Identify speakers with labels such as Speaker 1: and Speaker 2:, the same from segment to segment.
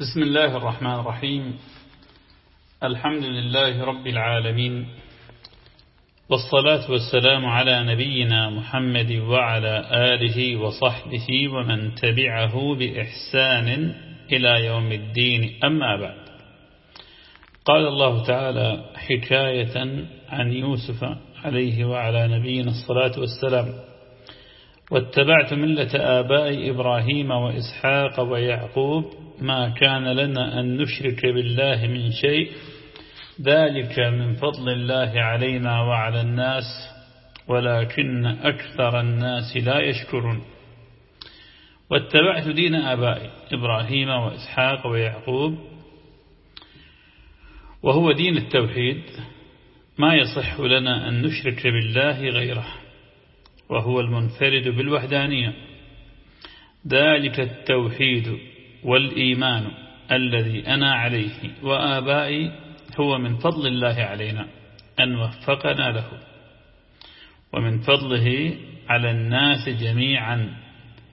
Speaker 1: بسم الله الرحمن الرحيم. الحمد لله رب العالمين. والصلاة والسلام على نبينا محمد وعلى آله وصحبه ومن تبعه بإحسان إلى يوم الدين. أما بعد. قال الله تعالى حكاية عن يوسف عليه وعلى نبينا الصلاة والسلام. واتبعت ملة آباء إبراهيم وإسحاق ويعقوب ما كان لنا أن نشرك بالله من شيء. ذلك من فضل الله علينا وعلى الناس ولكن أكثر الناس لا يشكرون. واتبعت دين آبائي إبراهيم وإسحاق ويعقوب وهو دين التوحيد. ما يصح لنا أن نشرك بالله غيره. وهو المنفرد بالوحدانية. ذلك التوحيد والإيمان الذي أنا عليه وآبائي هو من فضل الله علينا أن وفقنا له. ومن فضله على الناس جميعا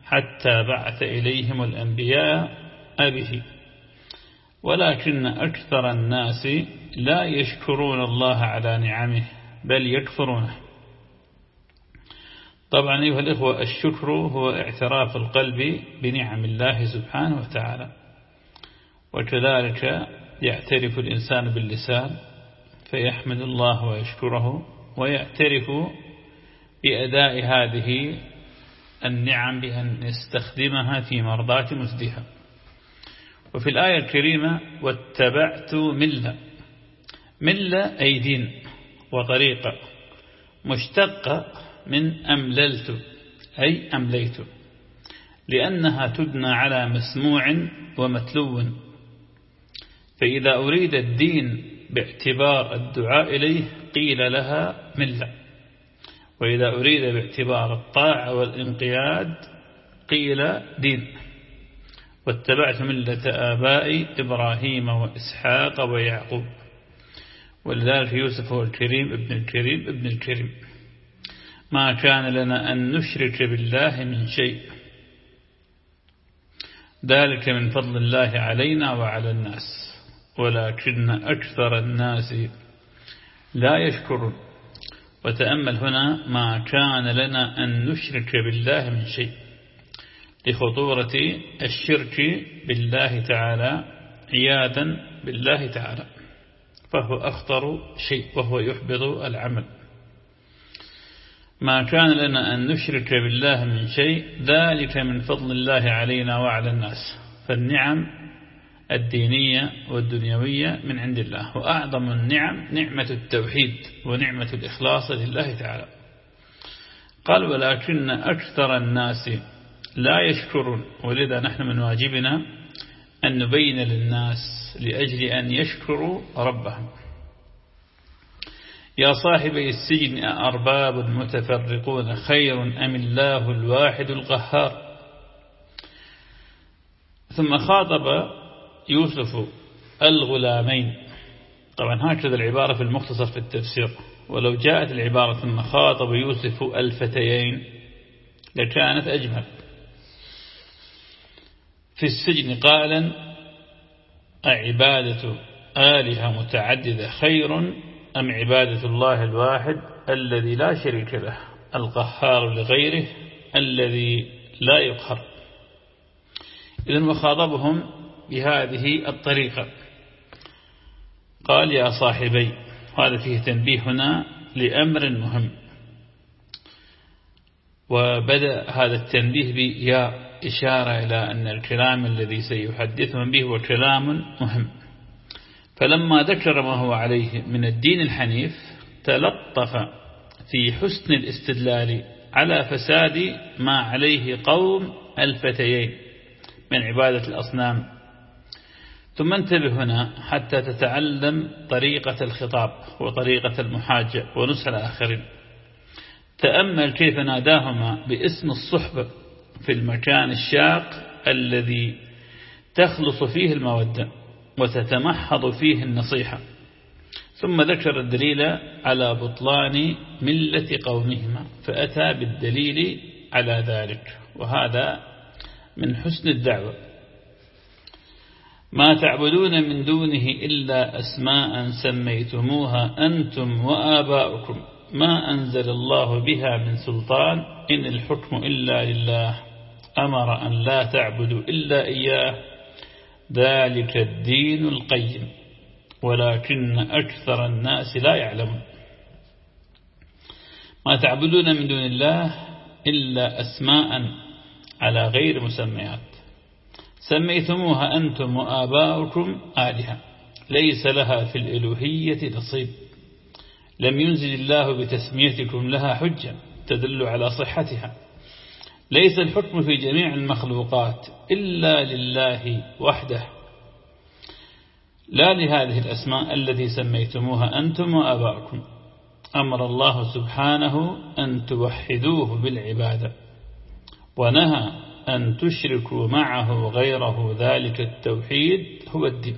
Speaker 1: حتى بعث إليهم الأنبياء أبه ولكن أكثر الناس لا يشكرون الله على نعمه بل يكفرونه. طبعا أيها الإخوة الشكر هو اعتراف القلب بنعم الله سبحانه وتعالى. وكذلك يعترف الإنسان باللسان فيحمد الله ويشكره ويعترف بأداء هذه النعم بأن يستخدمها في مرضاة مسدها وفي الآية الكريمة واتبعت ملة. ملة أي دين وطريقة مشتقة من أمللت أي أمليت لأنها تبنى على مسموع ومتلو. فإذا أريد الدين باعتبار الدعاء إليه قيل لها ملة. وإذا أريد باعتبار الطاعة والانقياد قيل دين. واتبعت ملة آبائي إبراهيم وإسحاق ويعقوب. ولذلك يوسف هو الكريم ابن الكريم ابن الكريم. ما كان لنا أن نشرك بالله من شيء. ذلك من فضل الله علينا وعلى الناس. ولكن أكثر الناس لا يشكرون. وتأمل هنا ما كان لنا أن نشرك بالله من شيء. لخطورة الشرك بالله تعالى عيادا بالله تعالى. فهو أخطر شيء وهو يحبط العمل. ما كان لنا أن نشرك بالله من شيء ذلك من فضل الله علينا وعلى الناس. فالنعم الدينية والدنيوية من عند الله وأعظم النعم نعمة التوحيد ونعمة الإخلاص لله تعالى. قال ولكن أكثر الناس لا يشكرون. ولذا نحن من واجبنا أن نبين للناس لأجل أن يشكروا ربهم. يا صاحبي السجن أرباب متفرقون خير أم الله الواحد القهار؟ ثم خاطب يوسف الغلامين. طبعا هكذا العبارة في المختصر في التفسير. ولو جاءت العبارة ثم خاطب يوسف الفتيين لكانت أجمل. في السجن قائلا أعبادة آلهة متعددة خير أم عبادة الله الواحد الذي لا شريك له القهار لغيره الذي لا يقهر. إذن وخاطبهم بهذه الطريقة. قال يا صاحبي هذا فيه تنبيه هنا لأمر مهم. وبدأ هذا التنبيه بيا إشارة إلى أن الكلام الذي سيحدثهم به هو كلام مهم. فلما ذكر ما هو عليه من الدين الحنيف تلطف في حسن الاستدلال على فساد ما عليه قوم الفتيين من عبادة الأصنام. ثم انتبه هنا حتى تتعلم طريقة الخطاب وطريقة المحاجة ونصح الآخرين. تأمل كيف ناداهما باسم الصحبة في المكان الشاق الذي تخلص فيه المودة. وتتمحض فيه النصيحة. ثم ذكر الدليل على بطلان ملة قومهما فأتى بالدليل على ذلك وهذا من حسن الدعوة. ما تعبدون من دونه إلا أسماء سميتموها أنتم وآباؤكم ما أنزل الله بها من سلطان إن الحكم إلا لله أمر أن لا تعبدوا إلا إياه ذلك الدين القيم ولكن أكثر الناس لا يعلمون. ما تعبدون من دون الله إلا أسماء على غير مسميات. سميتموها أنتم وآباؤكم آلهة ليس لها في الإلوهية نصيب. لم ينزل الله بتسميتكم لها حجة تدل على صحتها. ليس الحكم في جميع المخلوقات إلا لله وحده. لا لهذه الأسماء التي سميتموها أنتم وآباؤكم. أمر الله سبحانه أن توحدوه بالعبادة ونهى أن تشركوا معه غيره. ذلك التوحيد هو الدين.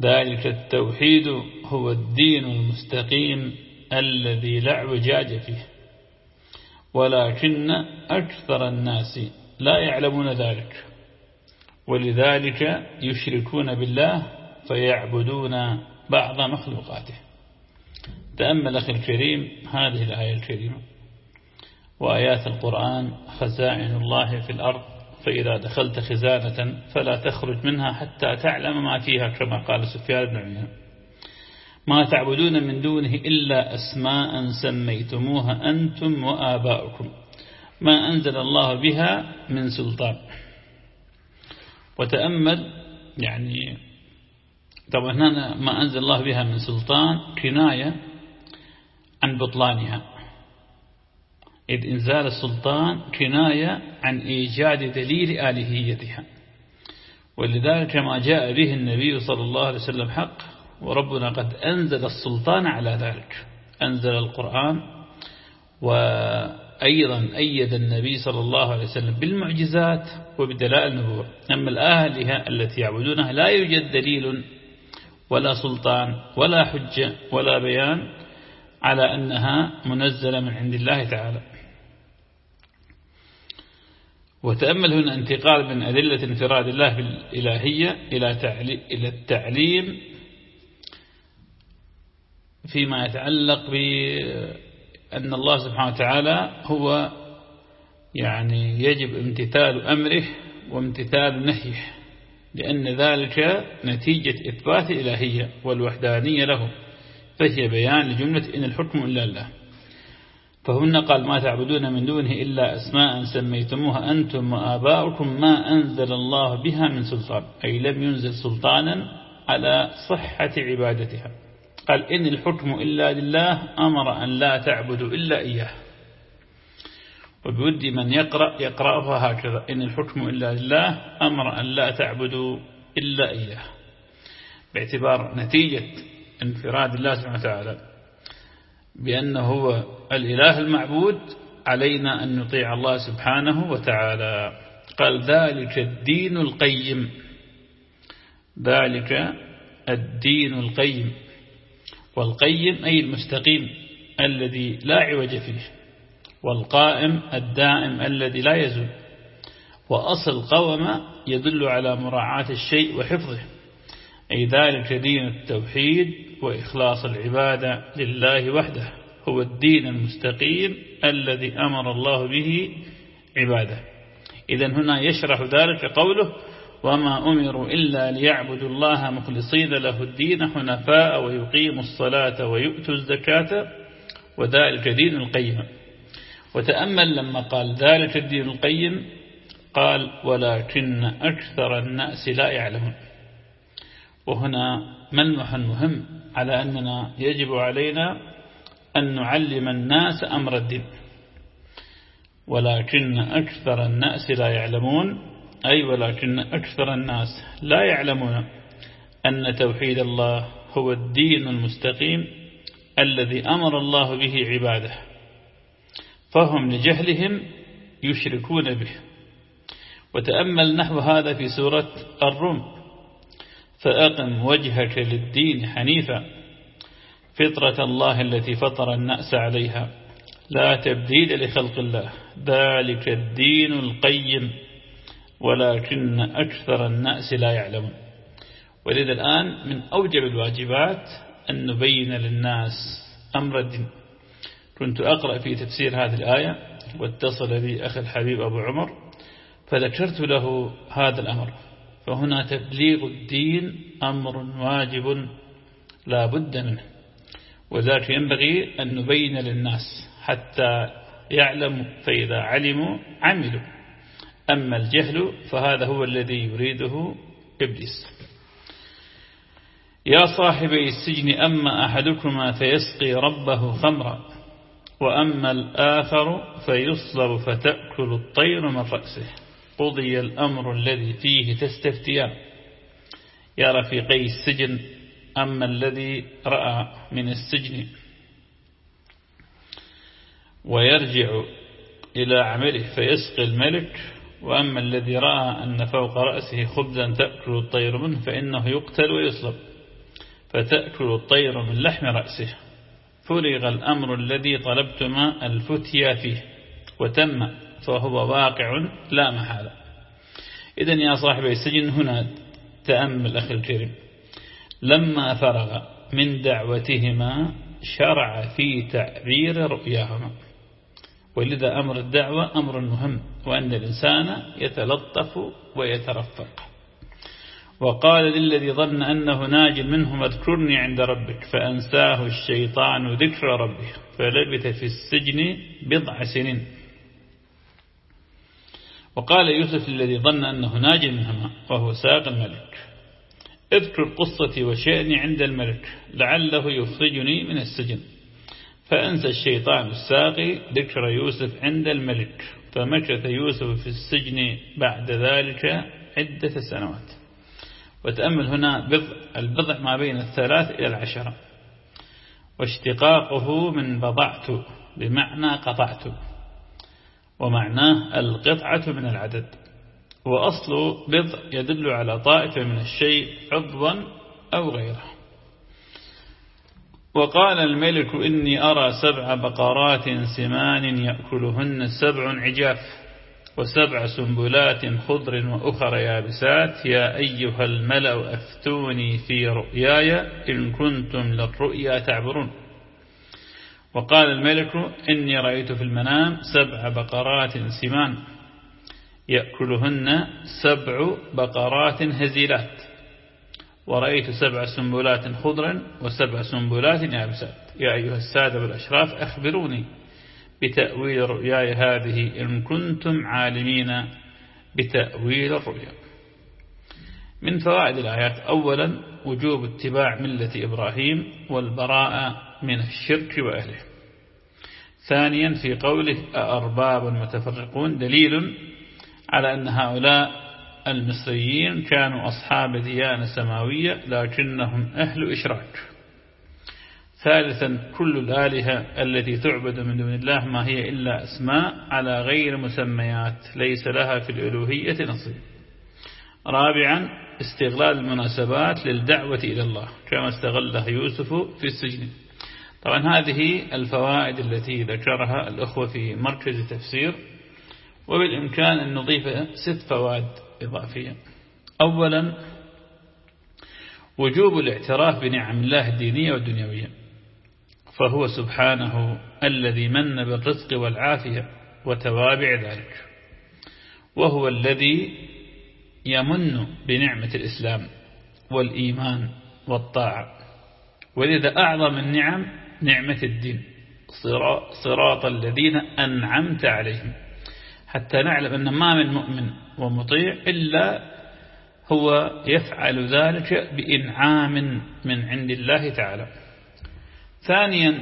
Speaker 1: ذلك التوحيد هو الدين المستقيم الذي لا اعوجاج فيه. ولكن أكثر الناس لا يعلمون ذلك. ولذلك يشركون بالله فيعبدون بعض مخلوقاته. تأمل أخي الكريم هذه الآية الكريمة. وآيات القرآن خزائن الله في الأرض فإذا دخلت خزانة فلا تخرج منها حتى تعلم ما فيها كما قال سفيان بن عيينة. ما تعبدون من دونه إلا أسماء سميتموها أنتم وآباؤكم ما أنزل الله بها من سلطان. وتأمل يعني طبعا هنا ما أنزل الله بها من سلطان كناية عن بطلانها. إذ إنزال السلطان كناية عن إيجاد دليل آلهيتها. ولذلك ما جاء به النبي صلى الله عليه وسلم حق وربنا قد أنزل السلطان على ذلك. أنزل القرآن وأيضا أيد النبي صلى الله عليه وسلم بالمعجزات وبدلائل النبوة. أما الآلهة التي يعبدونها لا يوجد دليل ولا سلطان ولا حجة ولا بيان على أنها منزلة من عند الله تعالى. وتأمل هنا انتقال من أدلة انفراد الله بالإلهية إلى التعليم فيما يتعلق بأن الله سبحانه وتعالى هو يعني يجب امتثال أمره وامتثال نهيه لأن ذلك نتيجة إثبات الإلهية والوحدانية له فهي بيان لجملة إن الحكم إلا الله. فهن قال ما تعبدون من دونه إلا أسماء سميتموها أنتم وآباؤكم ما أنزل الله بها من سلطان أي لم ينزل سلطانا على صحة عبادتها. قال إن الحكم إلا لله أمر أن لا تعبدوا إلا إياه. وبود من يقرأ يقرأها هكذا إن الحكم إلا لله أمر أن لا تعبدوا إلا إياه. باعتبار نتيجة انفراد الله سبحانه وتعالى بأنه هو الإله المعبود علينا أن نطيع الله سبحانه وتعالى. قال ذلك الدين القيم. ذلك الدين القيم. والقيم أي المستقيم الذي لا عوج فيه والقائم الدائم الذي لا يزول. وأصل قوم يدل على مراعاة الشيء وحفظه أي ذلك دين التوحيد وإخلاص العبادة لله وحده هو الدين المستقيم الذي أمر الله به عباده. إذا هنا يشرح ذلك قوله وما أمروا إلا ليعبدوا الله مخلصين له الدين حنفاء ويقيموا الصلاة ويؤتوا الزكاة وذلك دين القيم. وتأمل لما قال ذلك الدين القيم قال ولكن أكثر الناس لا يعلمون. وهنا ملمح مهم على أننا يجب علينا أن نعلم الناس أمر الدين. ولكن أكثر الناس لا يعلمون. أي ولكن أكثر الناس لا يعلمون أن توحيد الله هو الدين المستقيم الذي أمر الله به عباده فهم لجهلهم يشركون به. وتأمل نحو هذا في سورة الروم فأقم وجهك للدين حنيفا فطرة الله التي فطر الناس عليها. لا تبديل لخلق الله ذلك الدين القيم. ولكن أكثر الناس لا يعلمون. ولذا الآن من أوجب الواجبات أن نبين للناس أمر الدين. كنت أقرأ في تفسير هذه الآية واتصل بي أخي الحبيب أبو عمر فذكرت له هذا الأمر. فهنا تبليغ الدين أمر واجب لا بد منه. وذلك ينبغي أن نبين للناس حتى يعلموا فإذا علموا عملوا. أما الجهل فهذا هو الذي يريده إبليس. يا صاحبي السجن أما أحدكما فيسقي ربه خمرا وأما الآخر فيصلب فتأكل الطير من رأسه. قضي الأمر الذي فيه تستفتيان يا رفيقي السجن أما الذي رأى من السجن. ويرجع إلى عمله فيسقي الملك وأما الذي رأى أن فوق رأسه خبزا تأكل الطير منه فإنه يقتل ويصلب. فتأكل الطير من لحم رأسه. فرغ الأمر الذي طلبتما الفتيا فيه. وتم. فهو واقع لا محالة إذن يا صاحبي السجن هنا تأمل أخي الكريم. لما فرغ من دعوتهما شرع في تعبير رؤياهما. ولذا أمر الدعوة أمر مهم وأن الإنسان يتلطف ويترفق. وقال للذي ظن أنه ناج منهم اذكرني عند ربك فأنساه الشيطان ذكر ربه فلبث في السجن بضع سنين. وقال يوسف الذي ظن أنه ناج منهما وهو ساق الملك اذكر قصتي وشأني عند الملك لعله يخرجني من السجن. فأنسى الشيطان الساقي ذكر يوسف عند الملك فمكث يوسف في السجن بعد ذلك عدة سنوات. وتأمل هنا بضع البضع ما بين الثلاث إلى العشرة واشتقاقه من بضعت بمعنى قطعت. ومعناه القطعة من العدد. وأصل بضع يدل على طائفة من الشيء عضوا أو غيره. وقال الملك إني أرى سبع بقرات سمان يأكلهن سبع عجاف وسبع سنبلات خضر وأخر يابسات. يا أيها الملأ أفتوني في رؤياي إن كنتم للرؤيا تعبرون. وقال الملك إني رأيت في المنام سبع بقرات سمان يأكلهن سبع بقرات هزيلات. ورأيت سبع سنبلات خضرا وسبع سنبلات يابسات. يا أيها السادة والأشراف أخبروني بتأويل رؤياي هذه إن كنتم عالمين بتأويل الرؤيا. من فوائد الآيات أولا وجوب اتباع ملة إبراهيم والبراءة من الشرك وأهله. ثانيا في قوله أأرباب متفرقون؟ دليل على أن هؤلاء المصريين كانوا أصحاب ديانة سماوية لكنهم أهل إشراك. ثالثا كل الآلهة التي تعبد من دون الله ما هي إلا أسماء على غير مسميات ليس لها في الألوهية نصيب رابعا استغلال المناسبات للدعوة إلى الله كما استغلها يوسف في السجن. طبعا هذه الفوائد التي ذكرها الأخوة في مركز تفسير وبالإمكان أن نضيف ست فوائد إضافية. أولا وجوب الاعتراف بنعم الله الدينية والدنيوية فهو سبحانه الذي من بالرزق والعافية وتوابع ذلك وهو الذي يمن بنعمة الإسلام والإيمان والطاعة. ولذا أعظم النعم نعمة الدين صراط الذين أنعمت عليهم. حتى نعلم أن ما من مؤمن ومطيع إلا هو يفعل ذلك بإنعام من عند الله تعالى. ثانيا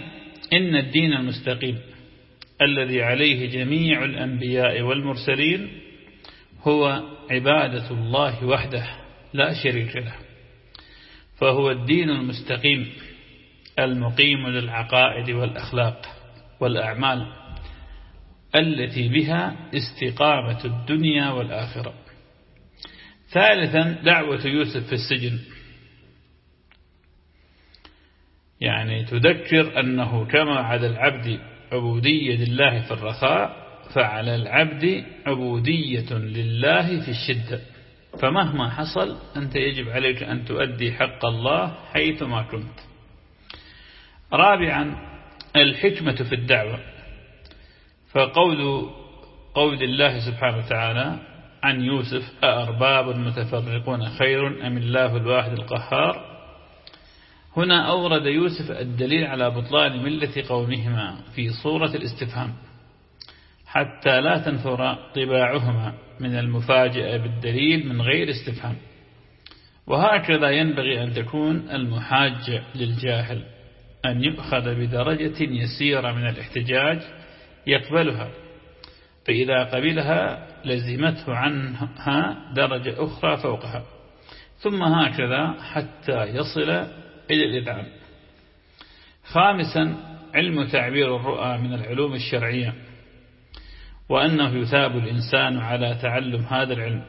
Speaker 1: إن الدين المستقيم الذي عليه جميع الأنبياء والمرسلين هو عبادة الله وحده لا شريك له فهو الدين المستقيم المقيم للعقائد والأخلاق والأعمال. التي بها استقامة الدنيا والآخرة. ثالثا دعوة يوسف في السجن. يعني تذكر أنه كما على العبد عبودية لله في الرخاء فعلى العبد عبودية لله في الشدة. فمهما حصل أنت يجب عليك أن تؤدي حق الله حيثما كنت. رابعا الحكمة في الدعوة. فقول قول الله سبحانه وتعالى عن يوسف أأرباب متفرقون خير أم الله الواحد القهار؟ هنا أورد يوسف الدليل على بطلان ملة قومهما في صورة الاستفهام حتى لا تنفر طباعهما من المفاجأة بالدليل من غير استفهام. وهكذا ينبغي أن تكون المحاجة للجاهل أن يؤخذ بدرجة يسيرة من الاحتجاج يقبلها. فإذا قبلها لزمته عنها درجة أخرى فوقها. ثم هكذا حتى يصل إلى الإذعان. خامسا علم تعبير الرؤى من العلوم الشرعية وأنه يثاب الإنسان على تعلم هذا العلم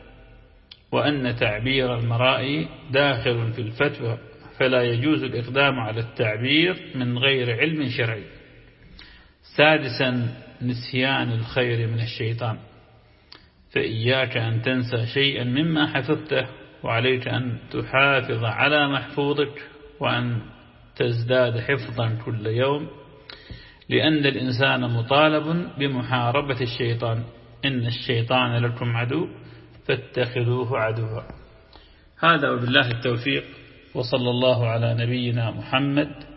Speaker 1: وأن تعبير المرائي داخل في الفتوى فلا يجوز الإقدام على التعبير من غير علم شرعي. سادسا نسيان الخير من الشيطان. فإياك أن تنسى شيئا مما حفظته وعليك أن تحافظ على محفوظك وأن تزداد حفظا كل يوم لأن الإنسان مطالب بمحاربة الشيطان. إن الشيطان لكم عدو فاتخذوه عدوا. هذا وبالله التوفيق وصلى الله على نبينا محمد